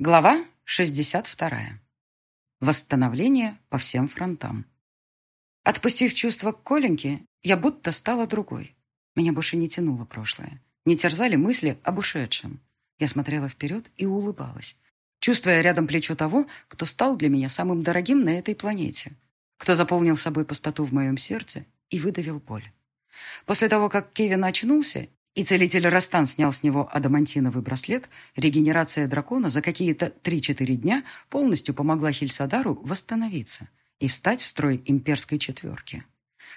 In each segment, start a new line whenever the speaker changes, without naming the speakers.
Глава 62. Восстановление по всем фронтам. Отпустив чувство к Коленьке, я будто стала другой. Меня больше не тянуло прошлое. Не терзали мысли об ушедшем. Я смотрела вперед и улыбалась, чувствуя рядом плечо того, кто стал для меня самым дорогим на этой планете, кто заполнил собой пустоту в моем сердце и выдавил боль. После того, как Кевин очнулся и целитель Растан снял с него адамантиновый браслет, регенерация дракона за какие-то 3-4 дня полностью помогла Хельсадару восстановиться и встать в строй имперской четверки.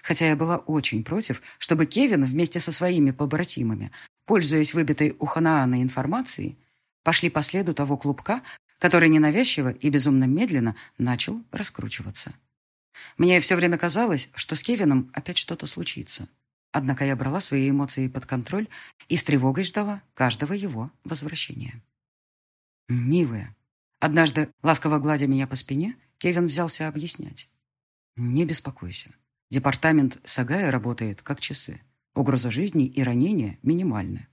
Хотя я была очень против, чтобы Кевин вместе со своими побратимами, пользуясь выбитой у Ханаана информацией, пошли по следу того клубка, который ненавязчиво и безумно медленно начал раскручиваться. Мне все время казалось, что с Кевином опять что-то случится. Однако я брала свои эмоции под контроль и с тревогой ждала каждого его возвращения. «Милая», однажды, ласково гладя меня по спине, Кевин взялся объяснять. «Не беспокойся. Департамент Сагая работает как часы. Угроза жизни и ранения минимальны».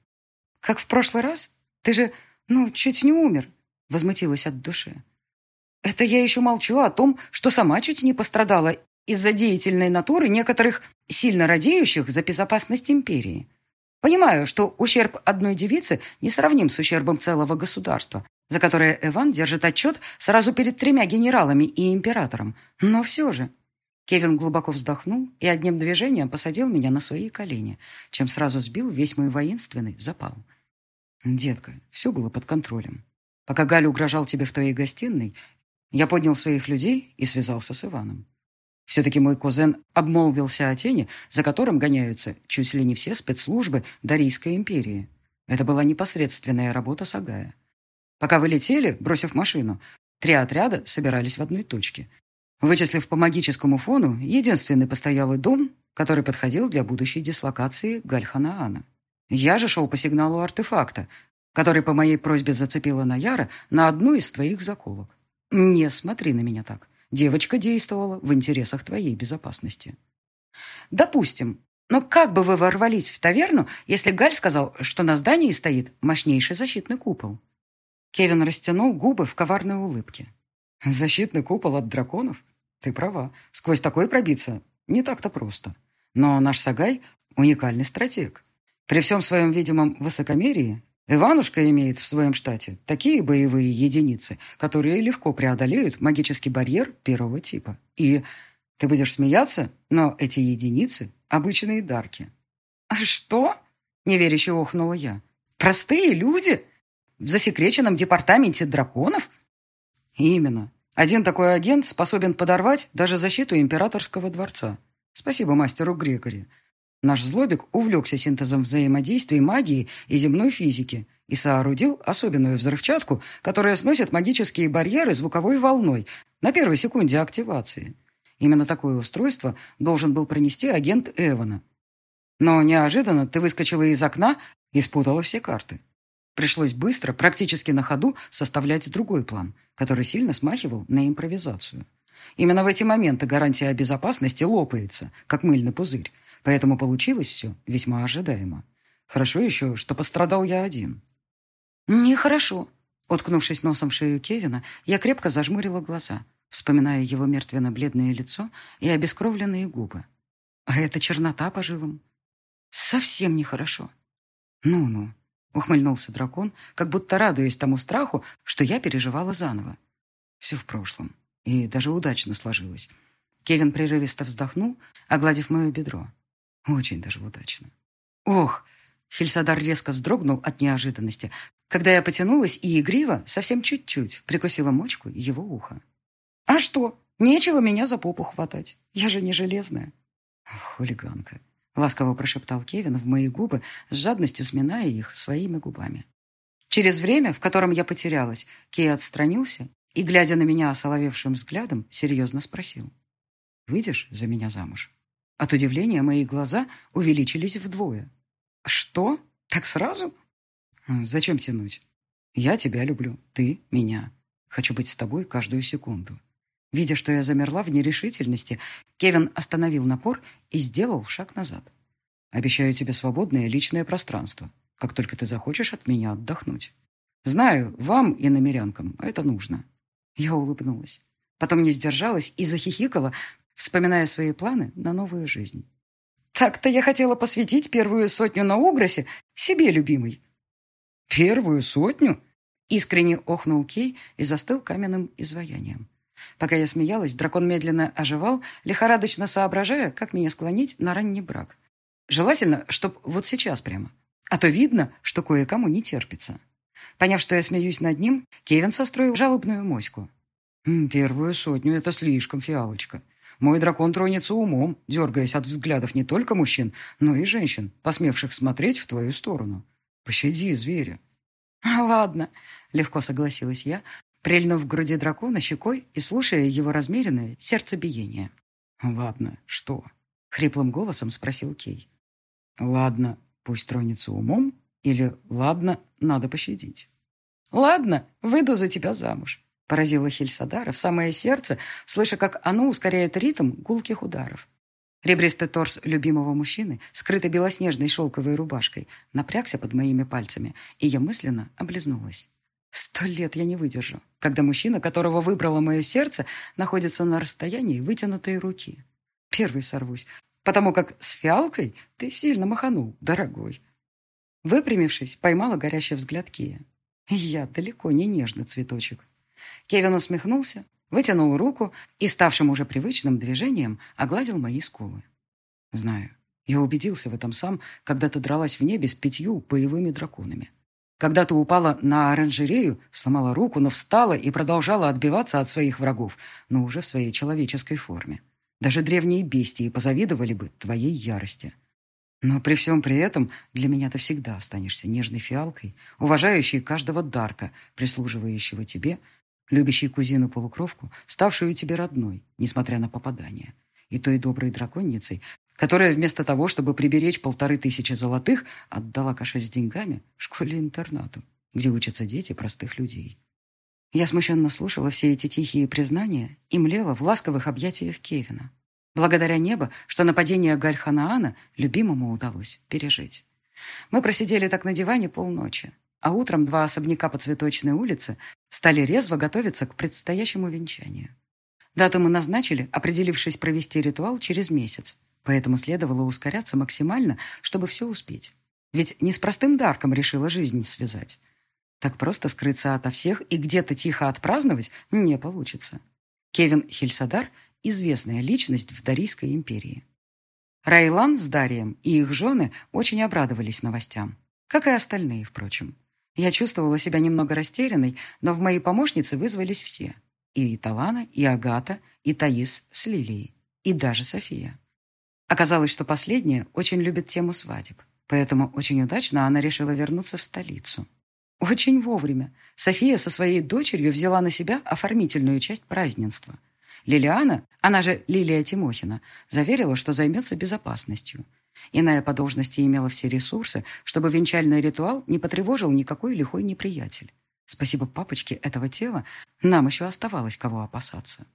«Как в прошлый раз? Ты же, ну, чуть не умер», — возмутилась от души. «Это я еще молчу о том, что сама чуть не пострадала из-за деятельной натуры некоторых сильно радеющих за безопасность империи. Понимаю, что ущерб одной девицы не сравним с ущербом целого государства, за которое Эван держит отчет сразу перед тремя генералами и императором. Но все же... Кевин глубоко вздохнул и одним движением посадил меня на свои колени, чем сразу сбил весь мой воинственный запал.
«Детка, все было под контролем. Пока Галя угрожал тебе в твоей гостиной, я поднял своих людей и связался с Иваном. Все-таки мой кузен обмолвился о тени, за которым гоняются чуть ли не все спецслужбы Дарийской империи. Это была непосредственная работа Сагая. Пока вы летели, бросив машину, три отряда собирались в одной точке. Вычислив по магическому фону единственный постоялый дом, который подходил для будущей дислокации Гальханаана. Я же шел по сигналу артефакта, который по моей просьбе зацепила Наяра на одну из твоих заколок. Не смотри на меня так. Девочка действовала в интересах твоей безопасности.
Допустим. Но как бы вы ворвались в таверну, если Галь сказал, что на здании стоит мощнейший защитный купол?
Кевин растянул губы в коварной улыбке. Защитный купол от драконов? Ты права. Сквозь такой пробиться не так-то просто. Но наш Сагай — уникальный стратег. При всем своем видимом высокомерии Иванушка имеет в своем штате такие боевые единицы, которые легко преодолеют магический барьер первого типа. И ты будешь смеяться, но эти единицы — обычные дарки.
«А что?» — неверяще охнула я. «Простые люди? В засекреченном департаменте драконов?»
«Именно. Один такой агент способен подорвать даже защиту императорского дворца. Спасибо мастеру Грегори. Наш злобик увлекся синтезом взаимодействий магии и земной физики и соорудил особенную взрывчатку, которая сносит магические барьеры звуковой волной на первой секунде активации. Именно такое устройство должен был пронести агент Эвана. Но неожиданно ты выскочила из окна и спутала все карты. Пришлось быстро, практически на ходу, составлять другой план, который сильно смахивал на импровизацию. Именно в эти моменты гарантия безопасности лопается, как мыльный пузырь, Поэтому получилось все весьма ожидаемо. Хорошо еще, что пострадал я один.
Нехорошо. Уткнувшись носом в шею Кевина, я крепко зажмурила глаза, вспоминая его мертвенно-бледное лицо и обескровленные губы. А это чернота по жилам. Совсем нехорошо.
Ну-ну, ухмыльнулся дракон, как будто радуясь тому страху, что я переживала заново. Все в прошлом. И даже удачно сложилось. Кевин прерывисто вздохнул, огладив мое бедро. Очень даже удачно. Ох! Хельсадар резко вздрогнул от неожиданности, когда я потянулась и игриво, совсем чуть-чуть, прикусила мочку его уха.
«А что? Нечего меня за попу хватать. Я же не железная».
«Хулиганка», — ласково прошептал Кевин в мои губы, с жадностью сминая их своими губами. Через время, в котором я потерялась, Кей отстранился и, глядя на меня осоловевшим взглядом, серьезно спросил. «Выйдешь за меня замуж?» От удивления мои глаза увеличились вдвое. «Что? Так сразу?» «Зачем тянуть? Я тебя люблю, ты меня. Хочу быть с тобой каждую секунду». Видя, что я замерла в нерешительности, Кевин остановил напор и сделал шаг назад. «Обещаю тебе свободное личное пространство, как только ты захочешь от меня отдохнуть.
Знаю, вам и намерянкам это нужно». Я улыбнулась. Потом не сдержалась и захихикала, вспоминая свои планы на новую жизнь. «Так-то я хотела посвятить первую сотню на Угросе себе любимой». «Первую сотню?» Искренне охнул Кей и застыл каменным изваянием. Пока я смеялась, дракон медленно оживал, лихорадочно соображая, как меня склонить на ранний брак. Желательно, чтоб вот сейчас прямо. А то видно, что кое-кому не терпится. Поняв, что я смеюсь над ним, Кевин состроил жалобную моську. «Первую сотню — это слишком, фиалочка. Мой дракон тронется умом, дергаясь от взглядов не только мужчин, но и женщин, посмевших смотреть в твою сторону. Пощади зверя».
«Ладно», — легко согласилась я, прильнув к груди дракона щекой и слушая его размеренное сердцебиение.
«Ладно, что?» — хриплым голосом спросил Кей. «Ладно, пусть тронется умом, или «ладно, надо пощадить».
«Ладно, выйду за тебя замуж», — поразила Хельсадара в самое сердце, слыша, как оно ускоряет ритм гулких ударов. Ребристый торс любимого мужчины, скрытый белоснежной шелковой рубашкой, напрягся под моими пальцами, и я мысленно облизнулась. Сто лет я не выдержу, когда мужчина, которого выбрало мое сердце, находится на расстоянии вытянутой руки. Первый сорвусь, потому как с фиалкой ты сильно маханул, дорогой. Выпрямившись, поймала горящий взгляд Кия. Я далеко не нежный цветочек. Кевин усмехнулся, вытянул руку и, ставшим уже привычным движением, огладил мои скулы. Знаю, я убедился в этом сам, когда ты дралась в небе с пятью боевыми драконами. Когда ты упала на оранжерею, сломала руку, но встала и продолжала отбиваться от своих врагов, но уже в своей человеческой форме. Даже древние бестии позавидовали бы твоей ярости. Но при всем при этом для меня ты всегда останешься нежной фиалкой, уважающей каждого дарка, прислуживающего тебе, любящей кузину-полукровку, ставшую тебе родной, несмотря на попадание, и той доброй драконницей, которая вместо того, чтобы приберечь полторы тысячи золотых, отдала кошель с деньгами школе-интернату, где учатся дети простых людей. Я смущенно слушала все эти тихие признания и млела в ласковых объятиях Кевина. Благодаря небу, что нападение Гальханаана любимому удалось пережить. Мы просидели так на диване полночи, а утром два особняка по Цветочной улице стали резво готовиться к предстоящему венчанию. Дату мы назначили, определившись провести ритуал через месяц, Поэтому следовало ускоряться максимально, чтобы все успеть. Ведь не с простым дарком решила жизнь связать. Так просто скрыться ото всех и где-то тихо отпраздновать не получится. Кевин Хельсадар – известная личность в Дарийской империи. Райлан с Дарием и их жены очень обрадовались новостям. Как и остальные, впрочем. Я чувствовала себя немного растерянной, но в мои помощницы вызвались все. И Талана, и Агата, и Таис с Лилией, и даже София. Оказалось, что последняя очень любит тему свадеб, поэтому очень удачно она решила вернуться в столицу. Очень вовремя. София со своей дочерью взяла на себя оформительную часть празднества. Лилиана, она же Лилия Тимохина, заверила, что займется безопасностью. Иная по должности имела все ресурсы, чтобы венчальный ритуал не потревожил никакой лихой неприятель. Спасибо папочке этого тела, нам еще оставалось кого опасаться.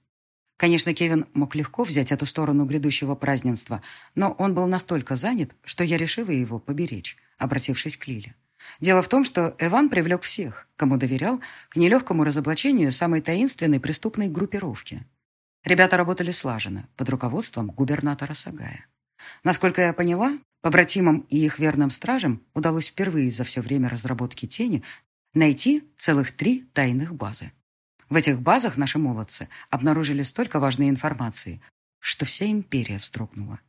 Конечно, Кевин мог легко взять эту сторону грядущего празднества, но он был настолько занят, что я решила его поберечь, обратившись к Лиле. Дело в том, что Эван привлек всех, кому доверял, к нелегкому разоблачению самой таинственной преступной группировки. Ребята работали слаженно, под руководством губернатора Сагая. Насколько я поняла, побратимам и их верным стражам удалось впервые за все время разработки тени найти целых три тайных базы. В этих базах наши молодцы обнаружили столько важной информации, что вся империя вздрогнула.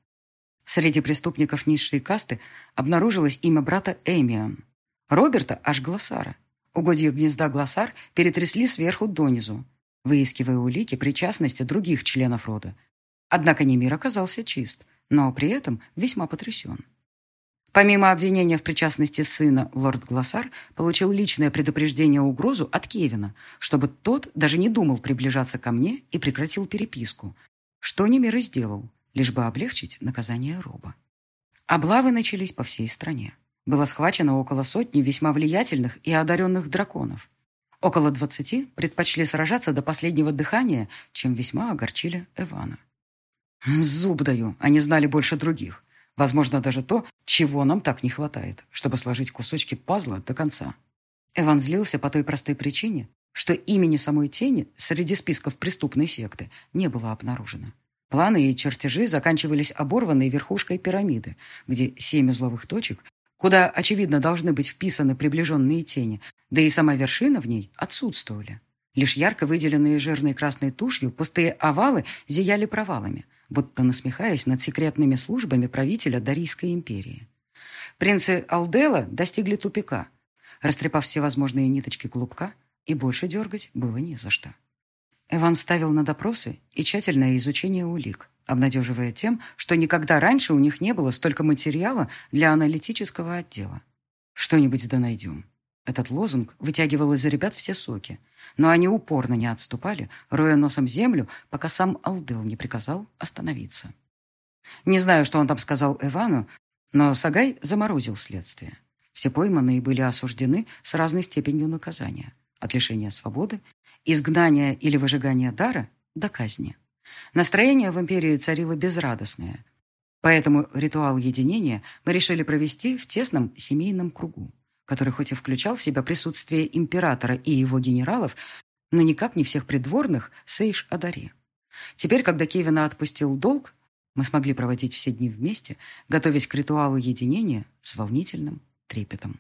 Среди преступников низшей касты обнаружилось имя брата Эмион, Роберта аж Глоссара. Угодья гнезда Глоссар перетрясли сверху донизу, выискивая улики причастности других членов рода. Однако Немир оказался чист, но при этом весьма потрясен. Помимо обвинения в причастности сына, лорд Глоссар получил личное предупреждение угрозу от Кевина, чтобы тот даже не думал приближаться ко мне и прекратил переписку, что Немир и сделал, лишь бы облегчить наказание Роба. Облавы начались по всей стране. Было схвачено около сотни весьма влиятельных и одаренных драконов. Около двадцати предпочли сражаться до последнего дыхания, чем весьма огорчили Эвана. «Зуб даю, они знали больше других», Возможно, даже то, чего нам так не хватает, чтобы сложить кусочки пазла до конца. Эван злился по той простой причине, что имени самой тени среди списков преступной секты не было обнаружено. Планы и чертежи заканчивались оборванной верхушкой пирамиды, где семь узловых точек, куда, очевидно, должны быть вписаны приближенные тени, да и сама вершина в ней отсутствовали. Лишь ярко выделенные жирной красной тушью пустые овалы зияли провалами, будто насмехаясь над секретными службами правителя Дарийской империи. Принцы Алдела достигли тупика, растрепав всевозможные ниточки клубка, и больше дергать было не за что. Эван ставил на допросы и тщательное изучение улик, обнадеживая тем, что никогда раньше у них не было столько материала для аналитического отдела. «Что-нибудь да найдем». Этот лозунг вытягивал из ребят все соки, но они упорно не отступали, роя носом землю, пока сам Алдел не приказал остановиться. Не знаю, что он там сказал Эвану, но Сагай заморозил следствие. Все пойманные были осуждены с разной степенью наказания. От лишения свободы, изгнания или выжигания дара до казни. Настроение в империи царило безрадостное. Поэтому ритуал единения мы решили провести в тесном семейном кругу, который хоть и включал в себя присутствие императора и его генералов, но никак не всех придворных Сейш-Адари. Теперь, когда Кевина отпустил долг, мы смогли проводить все дни вместе, готовясь к ритуалу единения с волнительным трепетом.